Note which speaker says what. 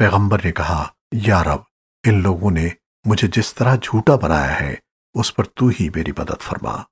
Speaker 1: پیغمبر نے کہا، یا رب، ان لوگوں نے مجھے جس طرح جھوٹا بنایا ہے، اس پر تو ہی میری مدد فرما۔